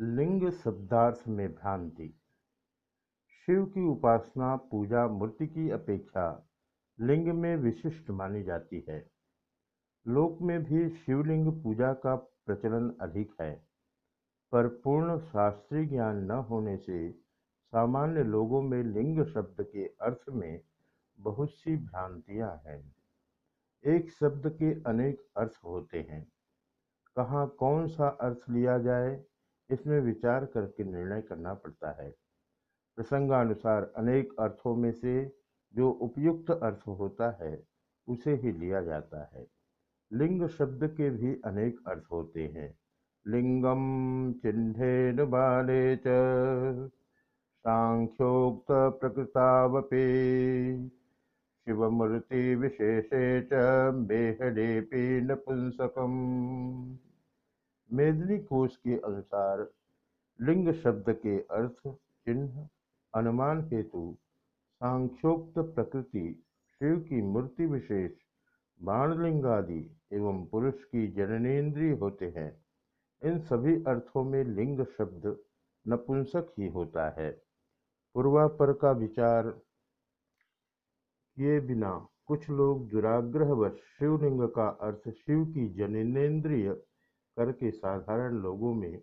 लिंग शब्दार्थ में भ्रांति। शिव की उपासना, पूजा, मूर्ति की अपेक्षा लिंग में विशिष्ट मानी जाती है। लोक में भी शिवलिंग पूजा का प्रचलन अधिक है, पर पूर्ण शास्त्रीय ज्ञान न होने से सामान्य लोगों में लिंग शब्द के अर्थ में बहुत सी भ्रांतियाँ हैं। एक शब्द के अनेक अर्थ होते हैं। कहाँ कौन सा अर्थ लिया जाए इसमें विचार करके निर्णय करना पड़ता है। प्रसंगानुसार अनेक अर्थों में से जो उपयुक्त अर्थ होता है, उसे ही लिया जाता है। लिंग शब्द के भी अनेक अर्थ होते हैं। लिंगम चिन्हेन बाले च, सांख्योक्त प्रकृतावपे, शिवमूर्ति विशेषे च मेहलेपी नपुंसकम मेदिनी कोश के अनुसार लिंग शब्द के अर्थ, चिन्ह, अनुमान हेतु सांख्योक्त प्रकृति, शिव की मूर्ति विशेष बाणलिंग आदि एवं पुरुष की जननेन्द्रिय होते हैं। इन सभी अर्थों में लिंग शब्द नपुंसक ही होता है। पूर्वापर का विचार किए बिना कुछ लोग दुराग्रहवश शिवलिंग का अर्थ शिव की जननेन्द्रिय करके साधारण लोगों में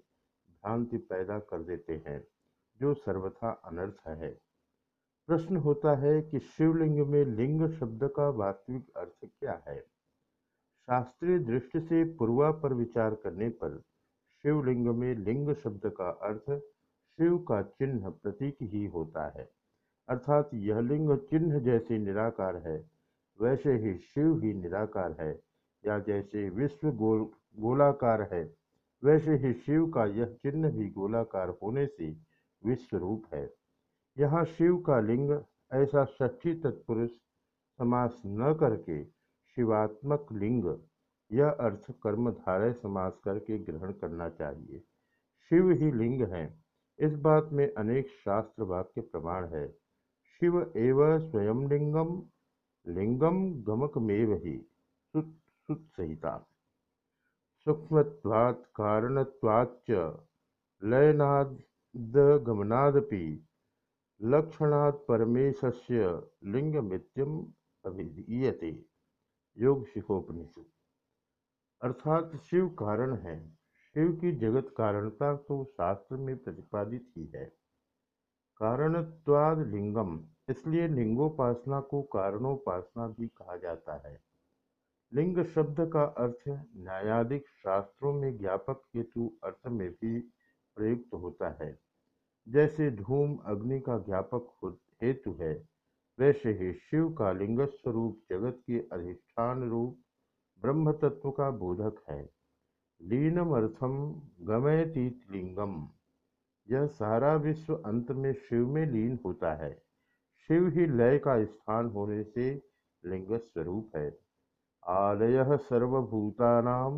भ्रांति पैदा कर देते हैं, जो सर्वथा अनर्थ है। प्रश्न होता है कि शिवलिंग में लिंग शब्द का वास्तविक अर्थ क्या है? शास्त्रीय दृष्टि से पूर्वा पर विचार करने पर शिवलिंग में लिंग शब्द का अर्थ शिव का चिन्ह प्रतीक ही होता है। अर्थात यह लिंग चिन्ह जैसे निराकार है, वैसे ही शिव ही निराकार है, या जैसे विश्व गोल गोलाकार है। वैसे ही शिव का यह चिन्ह भी गोलाकार होने से विश्व रूप है। यहाँ शिव का लिंग ऐसा षष्ठी तत्पुरुष समास न करके शिवात्मक लिंग, यह अर्थ कर्मधारय समास करके ग्रहण करना चाहिए। शिव ही लिंग है। इस बात में अनेक शास्त्र वाक्य प्रमाण है। शिव एव स्वयं लिंगम लिंगम गमकमेव ही, सुत सुत संहिता। सूक्ष्मत्वात् कारणत्वाच्च लयनादगमनादपि लक्षणात् परमेशस्य लिंगमित्यम अभिधीयते। योग शिखोपनिषद अर्थात शिव कारण है। शिव की जगत कारणता तो शास्त्र में प्रतिपादित ही है। कारणत्वाद लिंगम, इसलिए लिंगोपासना को कारणोपासना भी कहा जाता है। लिंग शब्द का अर्थ न्यायाधिक शास्त्रों में ज्ञापक हेतु अर्थ में भी प्रयुक्त होता है। जैसे धूम अग्नि का ज्ञापक हेतु है, वैसे ही शिव का लिंग स्वरूप जगत के अधिष्ठान रूप ब्रह्म तत्व का बोधक है। लीनम अर्थम गमयतीत लिंगम। यह सारा विश्व अंत में शिव में लीन होता है। शिव ही लय का स्थान होने से लिंग स्वरूप है। आलय सर्वभूतानां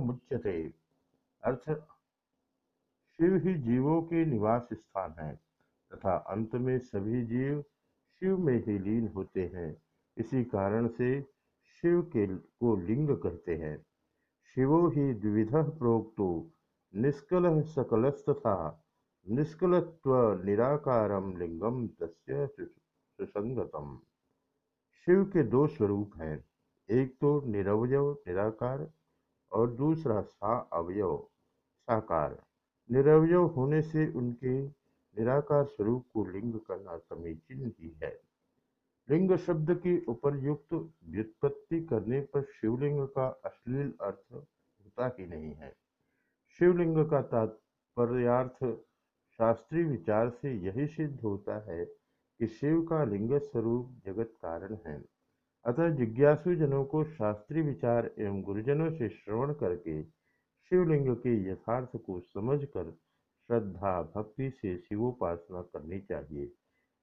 मुच्यते। अर्थ, शिव ही जीवों के निवास स्थान है, तथा अंत में सभी जीव शिव में ही लीन होते हैं। इसी कारण से शिव के को लिंग कहते हैं। शिवो ही द्विविध प्रोक्तो, निष्कल सकलस्तथा, निष्कलत्व निराकारम लिंगम तस्य सुसंगतम। शिव के दो स्वरूप हैं, एक तो निरवयव, निराकार और दूसरा सा अवयव, साकार। निरवयव होने से उनके निराकार स्वरूप को लिंग करना समीचीन ही है। लिंग शब्द की उपरयुक्त व्युत्पत्ति करने पर शिवलिंग का अश्लील अर्थ होता ही नहीं है। शिवलिंग का तात्पर्यार्थ शास्त्रीय विचार से यही सिद्ध होता है कि शिव का लिंग स्वरूप जगत कारण है। अतः जिज्ञासु जनों को शास्त्रीय विचार एवं गुरुजनों से श्रवण करके शिवलिंग के यथार्थ को समझकर श्रद्धा, भक्ति से शिवोपासना करनी चाहिए।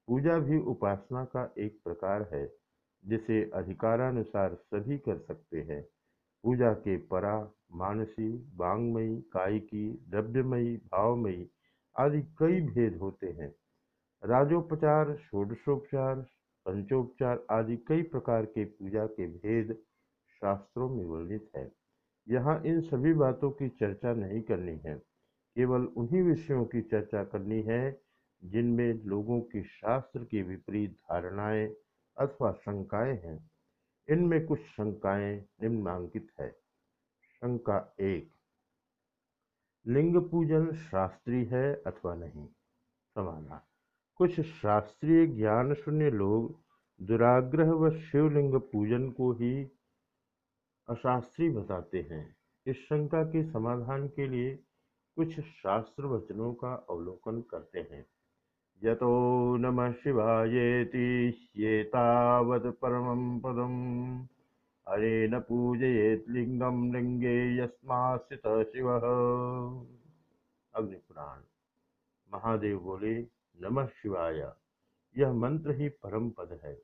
पूजा भी उपासना का एक प्रकार है, जिसे अधिकारानुसार सभी कर सकते हैं। पूजा के परा मानसी वांगमयी कायिकी, द्रव्यमयी, भावमयी आदि कई भेद होते हैं। राजोपचार, षोडशोपचार, पंचोपचार आदि कई प्रकार के पूजा के भेद शास्त्रों में वर्णित है। यहाँ इन सभी बातों की चर्चा नहीं करनी है। केवल उन्हीं विषयों की चर्चा करनी है, जिनमें लोगों की शास्त्र की विपरीत धारणाएँ अथवा शंकाएँ हैं। इनमें कुछ शंकाएँ निम्नांकित है। शंका एक, लिंग पूजन शास्त्रीय है अथवा नहीं? समाधान। कुछ शास्त्रीय ज्ञान शून्य लोग दुराग्रह व शिवलिंग पूजन को ही अशास्त्रीय बताते हैं। इस शंका के समाधान के लिए कुछ शास्त्र वचनों का अवलोकन करते हैं। यतो नमः शिवायेति येतावत् परमं पदम्। हरेण पूजयेत् लिंगम लिंगे यस्मात् शिव। अग्निपुराण। महादेव बोले नमः शिवाय। यह मंत्र ही परम पद है।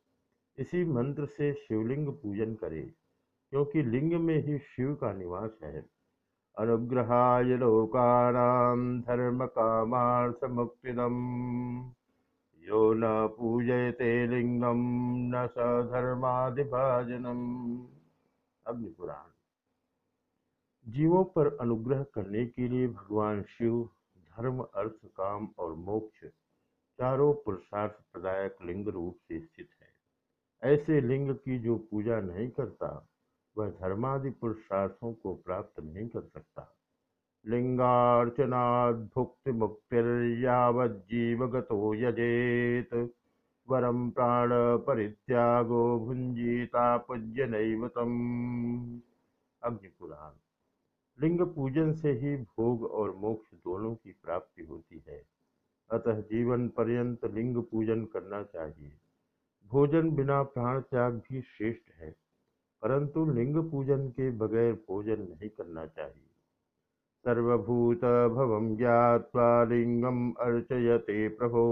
इसी मंत्र से शिवलिंग पूजन करे, क्योंकि लिंग में ही शिव का निवास है। अनुग्रहाय लोकानां धर्म कामार्थ मुक्तिदम यो न पूजयते लिंगम न स धर्माधिभाजनम अग्निपुराण। जीवों पर अनुग्रह करने के लिए भगवान शिव धर्म, अर्थ, काम और मोक्ष चारों पुरुषार्थ प्रदायक लिंग रूप से स्थित है। ऐसे लिंग की जो पूजा नहीं करता, वह धर्मादि पुरुषार्थों को प्राप्त नहीं कर सकता। लिङ्गार्चनाद्भुक्तिमुक्तिर्यावज्जीवगतो यजेत। वरं प्राणपरित्यागो भुञ्जीता पूज्य नैव तम् अग्निपुराण। लिंग पूजन से ही भोग और मोक्ष दोनों की प्राप्ति होती है। अतः जीवन पर्यंत लिंग पूजन करना चाहिए। भोजन बिना प्राण त्याग भी श्रेष्ठ है, परंतु लिंग पूजन के बगैर भोजन नहीं करना चाहिए। सर्वभूतभवं ज्ञात्वा लिङ्गम् अर्चयते प्रभो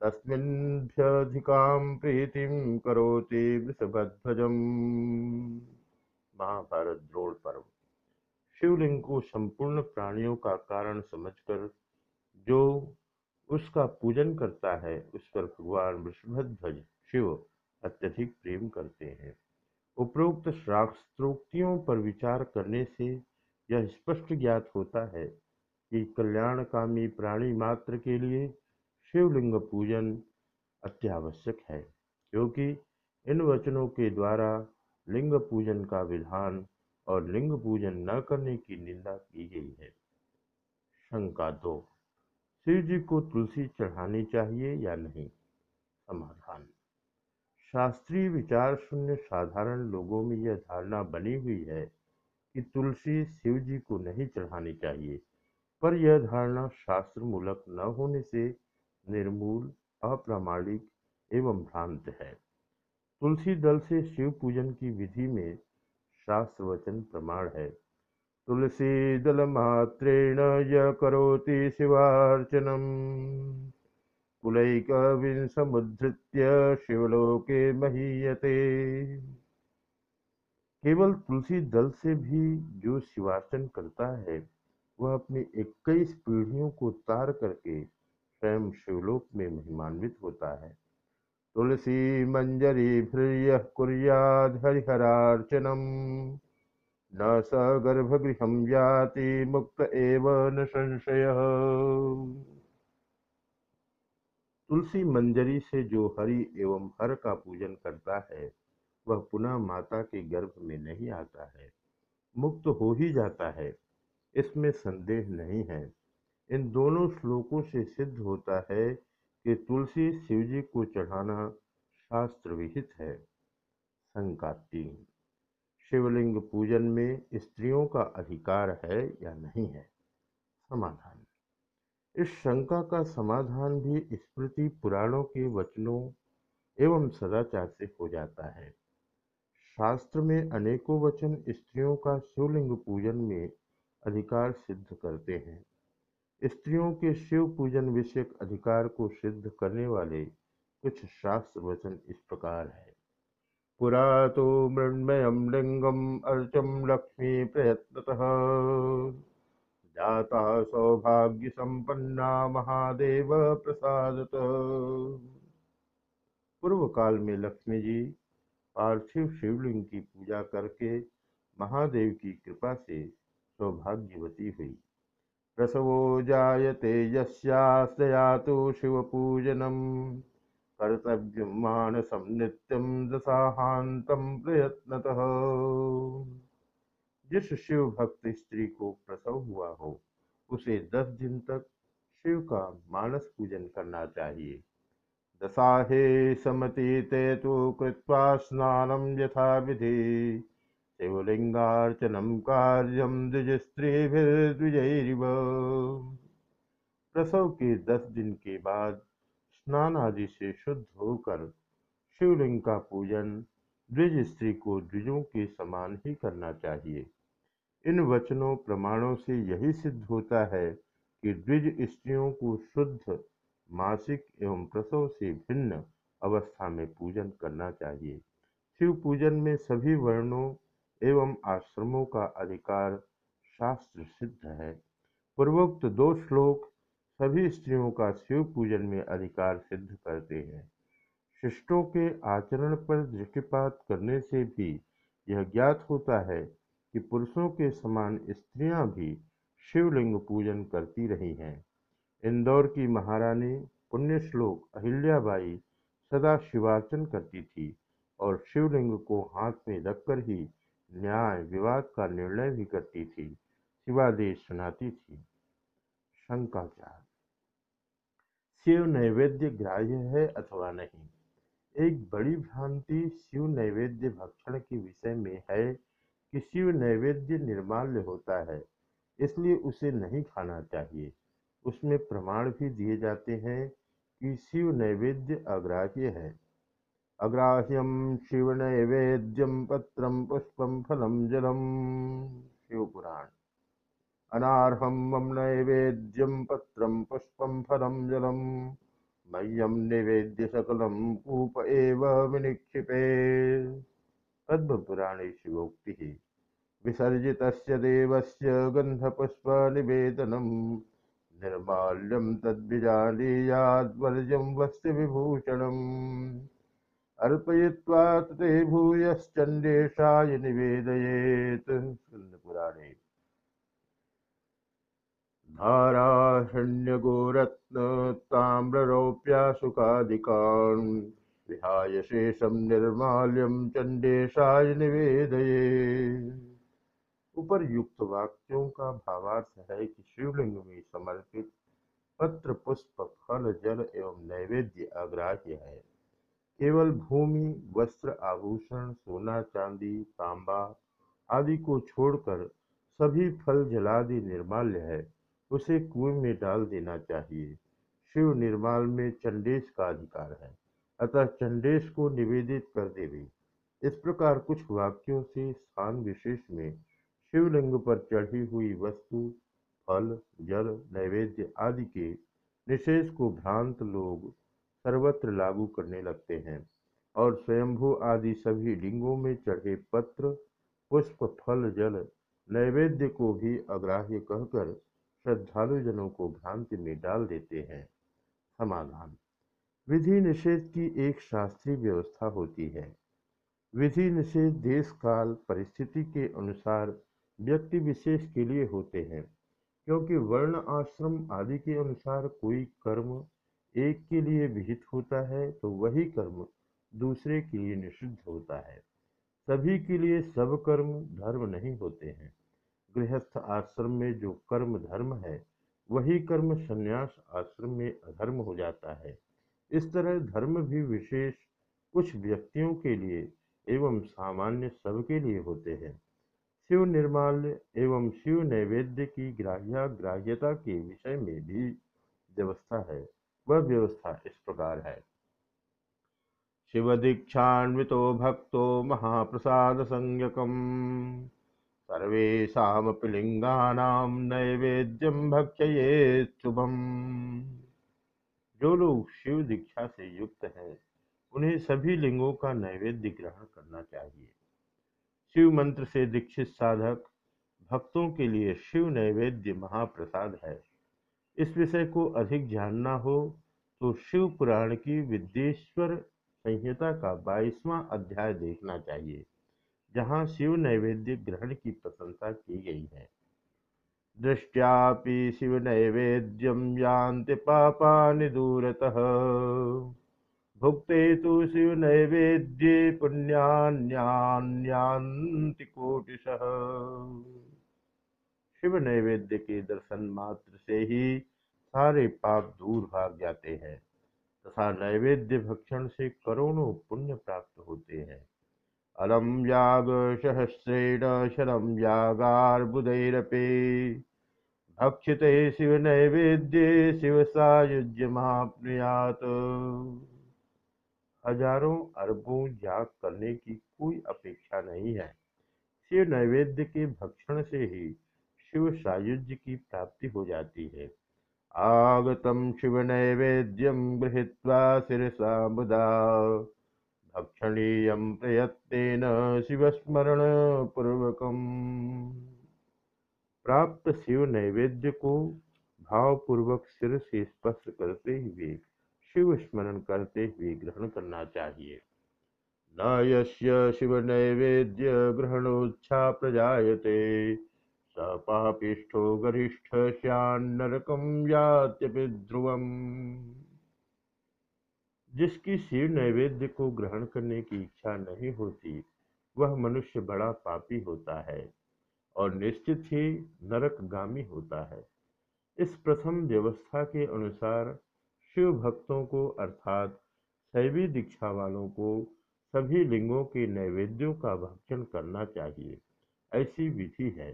तस्मिन्भ्यधिकां प्रीतिं करोति वृषभध्वजम्। महाभारत द्रोण पर्व। शिवलिंग को संपूर्ण प्राणियों का कारण समझकर जो उसका पूजन करता है, उस पर भगवान वृषभध्वज शिव अत्यधिक प्रेम करते हैं। उपरोक्त शास्त्रोक्तियों पर विचार करने से यह स्पष्ट ज्ञात होता है कि कल्याणकामी प्राणी मात्र के लिए शिवलिंग पूजन अत्यावश्यक है, क्योंकि इन वचनों के द्वारा लिंग पूजन का विधान और लिंग पूजन न करने की निंदा की गई है। शंका दो। शिव जी को तुलसी चढ़ानी चाहिए या नहीं? समाधान। शास्त्रीय विचार शून्य साधारण लोगों में यह धारणा बनी हुई है कि तुलसी शिव जी को नहीं चढ़ानी चाहिए, पर यह धारणा शास्त्र मूलक न होने से निर्मूल, अप्रामाणिक एवं भ्रांत है। तुलसी दल से शिव पूजन की विधि में शास्त्र वचन प्रमाण है। तुलसी दल मात्रेण य करोति शिवार्चनम। कुलैक विंसमुद्धृत्य शिवलोके महीयते। केवल तुलसी दल से भी जो शिवार्चन करता है, वह अपनी इक्कीस पीढ़ियों को तार करके स्वयं शिवलोक में महिमान्वित होता है। तुलसी मंजरी भ्रिय कुरियाद हरिहरार्चनम। न स गर्भगृह जाति मुक्त एव न संशय। तुलसी मंजरी से जो हरि एवं हर का पूजन करता है, वह पुनः माता के गर्भ में नहीं आता है। मुक्त हो ही जाता है। इसमें संदेह नहीं है। इन दोनों श्लोकों से सिद्ध होता है कि तुलसी शिवजी को चढ़ाना शास्त्र विहित है। शंका तीन शिवलिंग पूजन में स्त्रियों का अधिकार है या नहीं है? समाधान। इस शंका का समाधान भी स्मृति पुराणों के वचनों एवं सदाचार से हो जाता है। शास्त्र में अनेकों वचन स्त्रियों का शिवलिंग पूजन में अधिकार सिद्ध करते हैं। स्त्रियों के शिव पूजन विषयक अधिकार को सिद्ध करने वाले कुछ शास्त्र वचन इस प्रकार है। पुरा तो मृण्मय लिंगम अर्चम लक्ष्मी प्रयत्नतः। जाता सौभाग्य संपन्ना महादेव प्रसादत। पूर्व काल में लक्ष्मी जी पार्थिव शिवलिंग की पूजा करके महादेव की कृपा से सौभाग्यवती हुई। प्रसवो जायते यस्यास्तया तो शिवपूजनम्। कर्तव्यं मानसं नित्यं दशाहान्तं प्रयत्नतः। जिस शिव भक्त स्त्री को प्रसव हुआ हो, उसे दस दिन तक शिव का मानस पूजन करना चाहिए। दशाहे समतीते तो कृत्वा स्नानं यथा विधि शिवलिंगार्चनम कार्यम द्विजस्त्रीभिर्द्विजैरिव। प्रसव के दस दिन के बाद स्नान आदि से शुद्ध होकर शिवलिंग का पूजन द्विज स्त्री को द्विजों के समान ही करना चाहिए। इन वचनों प्रमाणों से यही सिद्ध होता है कि द्विज स्त्रियों को शुद्ध, मासिक एवं प्रसव से भिन्न अवस्था में पूजन करना चाहिए। शिव पूजन में सभी वर्णों एवं आश्रमों का अधिकार शास्त्र सिद्ध है। पूर्वोक्त दो श्लोक सभी स्त्रियों का शिव पूजन में अधिकार सिद्ध करते हैं। शिष्टों के आचरण पर दृष्टिपात करने से भी यह ज्ञात होता है कि पुरुषों के समान स्त्रियाँ भी शिवलिंग पूजन करती रही हैं। इंदौर की महारानी पुण्य श्लोक अहिल्याबाई सदा शिवार्चन करती थी और शिवलिंग को हाथ में रखकर ही न्याय विवाद का निर्णय भी करती थी। शिवादेश सुनाती थी। शंकाचार शिव नैवेद्य ग्राह्य है अथवा नहीं। एक बड़ी भ्रांति शिव नैवेद्य भक्षण के विषय में है कि शिव नैवेद्य निर्माल्य होता है, इसलिए उसे नहीं खाना चाहिए। उसमें प्रमाण भी दिए जाते हैं कि शिव नैवेद्य अग्राह्य है। अग्राह्यम शिव नैवेद्यम पत्रम पुष्पम फलम जलम। शिव पुराण अनार्हम मम नैवेद्यम पत्रम पुष्पम फलम जलम मह्यम निवेद्य सकलम कूप एव विनिक्षिपे। पद्मपुराणे शिवोक्तिः। विसर्जितस्य देवस्य गन्धपुष्पनिवेदनं। निर्माल्यं तद्विजानीयाद्वर्जं वस्त्रविभूषणम् अर्पयित्वा तते भूयश्चण्डेशाय निवेदयेत्। स्कन्दपुराणे धारारण्यगोरत्नताम्ररौप्याशुकादिकान् विहाय शेषम निर्माल्यम चंडेशाय निवेदये। ऊपर युक्त वाक्यों का भावार्थ है कि शिवलिंग में समर्पित पत्र पुष्प फल जल एवं नैवेद्य अग्राह्य है। केवल भूमि, वस्त्र, आभूषण, सोना, चांदी, तांबा आदि को छोड़कर सभी फल, जलादि निर्माल्य है। उसे कुएँ में डाल देना चाहिए। शिव निर्माल में चंडेश का अधिकार है। अतः चंडेश को निवेदित कर देवे। इस प्रकार कुछ वाक्यों से स्थान विशेष में शिवलिंग पर चढ़ी हुई वस्तु, फल, जल, नैवेद्य आदि के निषेध को भ्रांत लोग सर्वत्र लागू करने लगते हैं और स्वयंभू आदि सभी लिंगों में चढ़े पत्र, पुष्प, फल, जल, नैवेद्य को भी अग्राह्य कहकर श्रद्धालुजनों को भ्रांति में डाल देते हैं। समाधान। विधि निषेध की एक शास्त्रीय व्यवस्था होती है। विधि निषेध देश काल परिस्थिति के अनुसार व्यक्ति विशेष के लिए होते हैं, क्योंकि वर्ण, आश्रम आदि के अनुसार कोई कर्म एक के लिए विहित होता है तो वही कर्म दूसरे के लिए निषिद्ध होता है। सभी के लिए सब कर्म धर्म नहीं होते हैं। गृहस्थ आश्रम में जो कर्म धर्म है, वही कर्म संन्यास आश्रम में अधर्म हो जाता है। इस तरह धर्म भी विशेष कुछ व्यक्तियों के लिए एवं सामान्य सबके लिए होते हैं। शिव निर्माल एवं शिव नैवेद्य की ग्राह्य ग्राह्यता के विषय में भी व्यवस्था है। वह व्यवस्था इस प्रकार है। शिव दीक्षान्वितो भक्तो महाप्रसाद संज्ञकम सर्वेशापि लिंगानाम नैवेद्यम भक्षये शुभम। जो लोग शिव दीक्षा से युक्त हैं, उन्हें सभी लिंगों का नैवेद्य ग्रहण करना चाहिए। शिव मंत्र से दीक्षित साधक, भक्तों के लिए शिव नैवेद्य महाप्रसाद है। इस विषय को अधिक जानना हो तो शिव पुराण की विद्येश्वर संहिता का बाईसवां अध्याय देखना चाहिए। जहाँ शिव नैवेद्य ग्रहण की प्रशंसा की गई है। दृष्ट्यापि शिवनैवेद्यं यान्ति पापानि दूरतः। भुक्ते तो शिव नैवेद्ये पुण्यान्यान्यान्ति कोटिशः। शिव नैवेद्य के दर्शन मात्र से ही सारे पाप दूर भाग जाते हैं, तथा नैवेद्य भक्षण से करोड़ों पुण्य प्राप्त होते हैं। अलम याग सहस्रेण शरम यागार्बुदैरपे। भक्षिते शिव नैवेद्य शिव सायुज्य महाप्नुयात हज़ारों अरबों याग करने की कोई अपेक्षा नहीं है। शिव नैवेद्य के भक्षण से ही शिव सायुज्य की प्राप्ति हो जाती है। आगतम शिव नैवेद्यम गृहीत्वा शिरसा मुदा भक्षणीय प्रयत्न शिवस्मरण पूर्वकम प्राप्त शिव नैवेद्य को भावपूर्वक सिर से स्पर्श करते हुए शिव स्मरण करते हुए ग्रहण करना चाहिए। न यस्य शिव नैवेद्य ग्रहणोच्छा प्रजायते। स पापिष्ठो गरिष्ठ श्यान्नरकम यात्यपि जिसकी शिव नैवेद्य को ग्रहण करने की इच्छा नहीं होती, वह मनुष्य बड़ा पापी होता है और निश्चित ही नरकगामी होता है। इस प्रथम व्यवस्था के अनुसार शिव भक्तों को अर्थात शैवी दीक्षा वालों को सभी लिंगों के नैवेद्यों का भक्षण करना चाहिए, ऐसी विधि है।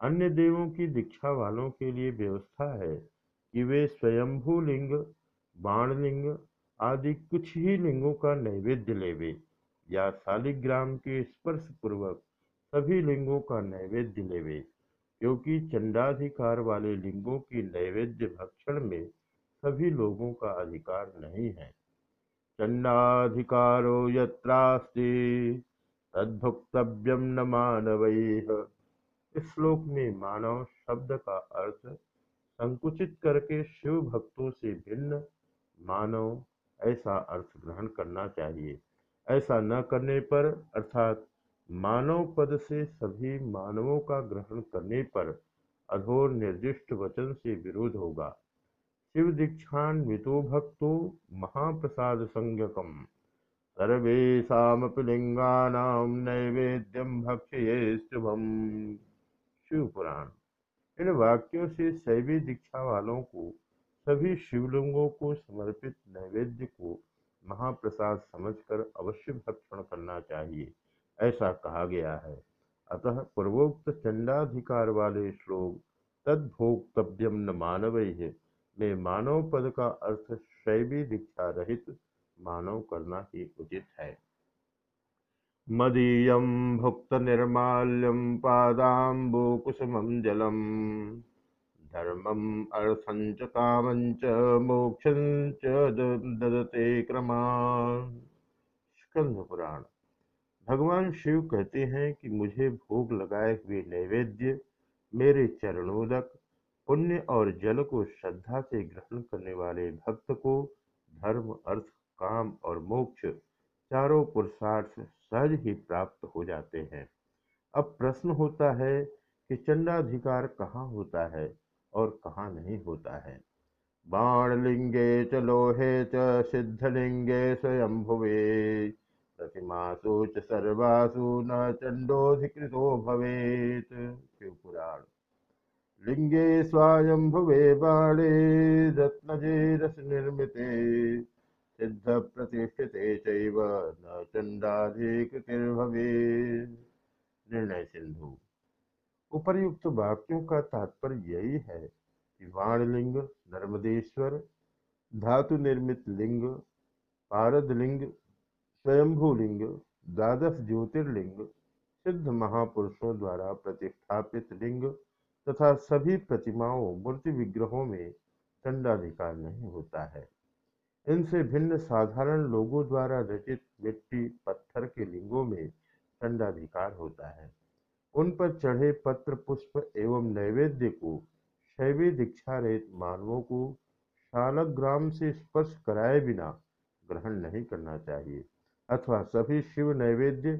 अन्य देवों की दीक्षा वालों के लिए व्यवस्था है कि वे स्वयंभू लिंग बाणलिंग आदि कुछ ही लिंगों का नैवेद्य लेवे, या शालिग्राम के स्पर्श पूर्वक सभी लिंगों का नैवेद्य लेवे, क्योंकि चंडाधिकार वाले लिंगों की नैवेद्य भक्षण में सभी लोगों का अधिकार नहीं है। चंडाधिकारो यत्रास्ति तद्भुक्तव्यम न मानव। इस श्लोक में मानव शब्द का अर्थ संकुचित करके शिव भक्तों से भिन्न मानव ऐसा अर्थ ग्रहण करना चाहिए। ऐसा न करने पर, अर्थात मानव पद से सभी मानवों का ग्रहण करने पर अधोर निर्दिष्ट वचन से विरोध होगा। शिव शिवदीक्षान्वितो भक्तो महाप्रसाद संज्ञकम। सर्वेशापि लिंगानां नैवेद्यम भक्ष्ये शुभम। शिव पुराण। इन वाक्यों से शैवी दीक्षा वालों को सभी शिवलिंगों को समर्पित नैवेद्य को महाप्रसाद समझकर अवश्य भक्षण करना चाहिए, ऐसा कहा गया है। अतः पूर्वोक्त चंडाधिकार वाले श्लोक तद्भोक्तव्यम न मानव, में मानव पद का अर्थ शैवी दीक्षा रहित मानव करना ही उचित है। मदीय भुक्त निर्माल्यम पादाबुकुसुम जलम। धर्मम अर्थं च कामं च मोक्षं ददते क्रमान। स्कंद पुराण भगवान शिव कहते हैं कि मुझे भोग लगाए हुए नैवेद्य, मेरे चरणोदक, पुण्य और जल को श्रद्धा से ग्रहण करने वाले भक्त को धर्म, अर्थ, काम और मोक्ष चारों पुरुषार्थ सहज ही प्राप्त हो जाते हैं। अब प्रश्न होता है कि चंडाधिकार कहाँ होता है? और कहाँ नहीं होता है। बाणलिंगे च लोहे च सिद्धलिंगे स्वयंभुवे प्रतिमासु च सर्वासु न चंडोधिकृतो भवेत। शिवपुराण लिंगे स्वायंभुवे बाणे, रत्नजे रस निर्मिते सिद्ध प्रतिष्ठिते चंडाधिकृतिर्भवे निर्णय सिंधु। उपर्युक्त वाक्यों का तात्पर्य यही है कि वाणलिंग, नर्मदेश्वर धातु निर्मित लिंग पारद लिंग स्वयंभूलिंग, द्वादश ज्योतिर्लिंग, सिद्ध महापुरुषों द्वारा प्रतिष्ठापित लिंग तथा सभी प्रतिमाओं, मूर्ति विग्रहों में दंडाधिकार नहीं होता है। इनसे भिन्न साधारण लोगों द्वारा रचित मिट्टी, पत्थर के लिंगों में दंडाधिकार होता है। उन पर चढ़े पत्र पुष्प एवं नैवेद्य को, शैवी दीक्षा रहित मानवों को शालग्राम से स्पर्श कराए बिना ग्रहण नहीं करना चाहिए। अथवा सभी शिव नैवेद्य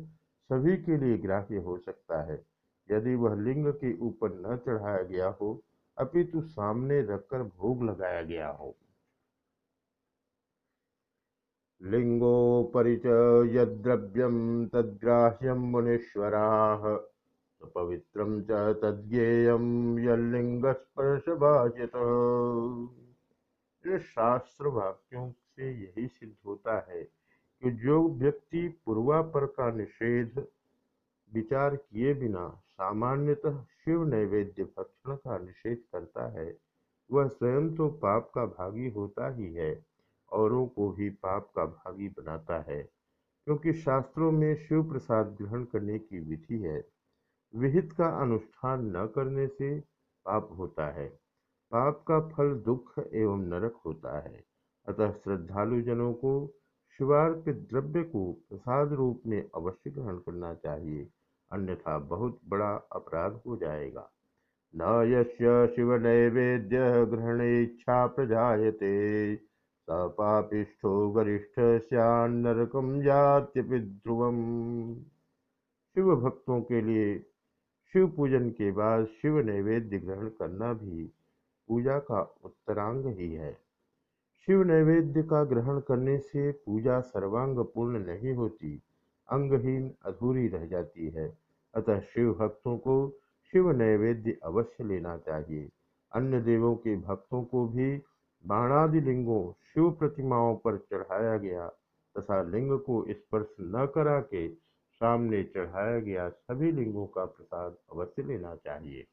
सभी के लिए ग्राह्य हो सकता है। यदि वह लिंग के ऊपर न चढ़ाया गया हो, अपितु सामने रखकर भोग लगाया गया हो। लिंगोपरि च यद्रव्यम तद्ग्राह्यं मुनीश्वराः। पवित्रं च तद्गेयं यह शास्त्र वाक्यों से यही सिद्ध होता है कि जो व्यक्ति पूर्वापर का निषेध विचार किए बिना सामान्यतः शिव नैवेद्य भक्षण का निषेध करता है, वह स्वयं तो पाप का भागी होता ही है, औरों को भी पाप का भागी बनाता है, क्योंकि शास्त्रों में शिव प्रसाद ग्रहण करने की विधि है। विहित का अनुष्ठान न करने से पाप होता है। पाप का फल दुख एवं नरक होता है। अतः श्रद्धालु जनों को शिवार्पित द्रव्य को प्रसाद रूप में अवश्य ग्रहण करना चाहिए, अन्यथा बहुत बड़ा अपराध हो जाएगा। न यस्य शिव नैवेद्य ग्रहण इच्छा प्रजाते सपापिष्ठो वरिष्ठ नरकम जात्यपि ध्रुवम। शिव भक्तों के लिए शिव पूजन के बाद शिव नैवेद्य ग्रहण करना भी पूजा का उत्तरांग ही है। शिव नैवेद्य का ग्रहण करने से पूजा सर्वांग पूर्ण नहीं होती, अंगहीन अधूरी रह जाती है। अतः शिव भक्तों को शिव नैवेद्य अवश्य लेना चाहिए। अन्य देवों के भक्तों को भी बाणादि लिंगों, शिव प्रतिमाओं पर चढ़ाया गया तथा लिंग को स्पर्श न करा के सामने चढ़ाया गया सभी लिंगों का प्रसाद अवश्य लेना चाहिए।